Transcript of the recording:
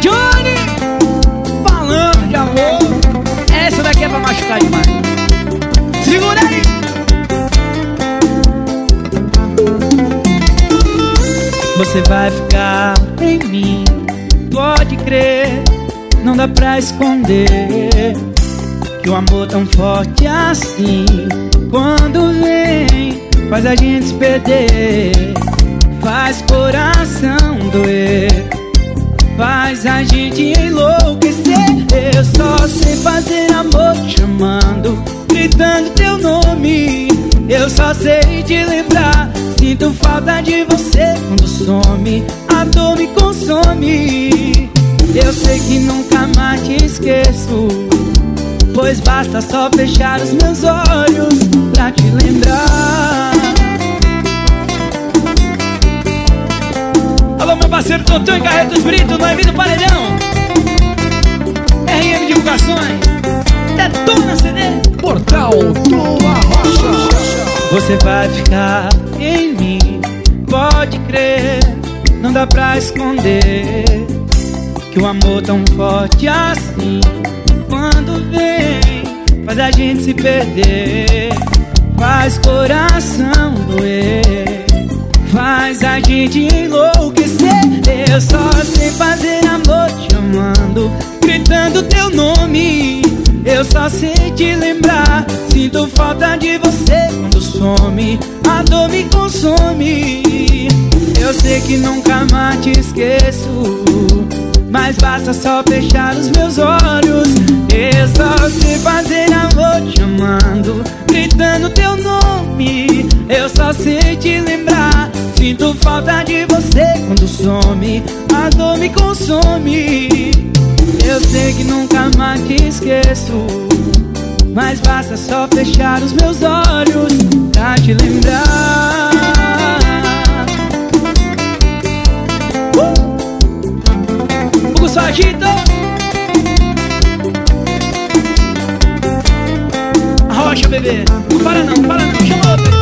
Johnny falando de amor. Essa daqui é pra machucar demais. Segura aí. Você vai ficar em mim, pode crer, não dá pra esconder que o um amor tão forte assim, quando vem, faz a gente se perder, faz coração doer faz a gente enlouquecer. Eu só sei fazer amor chamando, gritando teu nome. Eu só sei te lembrar Sinto falta de você quando some A dor me consome Eu sei que nunca mais te esqueço Pois basta só fechar os meus olhos Pra te lembrar parceiro Totô e Carretos Brito Noivo do Paredão. RM Divulgações. Detona CD Portal do Arrocha você vai ficar em mim, pode crer, não dá pra esconder que o amor tão forte assim, quando vem, faz a gente se perder, faz coração doer, faz a gente enlouquecer. Eu só sei fazer amor te amando, gritando teu nome. Eu só sei te lembrar. Sinto falta de você quando some. A dor me consome. Eu sei que nunca mais te esqueço Mas basta só fechar os meus olhos. Eu só sei fazer amor te amando Gritando teu nome. Eu só sei te lembrar falta de você quando some. A dor me consome. Eu sei que nunca mais te esqueço Mas basta só fechar os meus olhos Pra te lembrar. Uh! Hugo Sargento Rocha, bebê. Não para não, para não, chama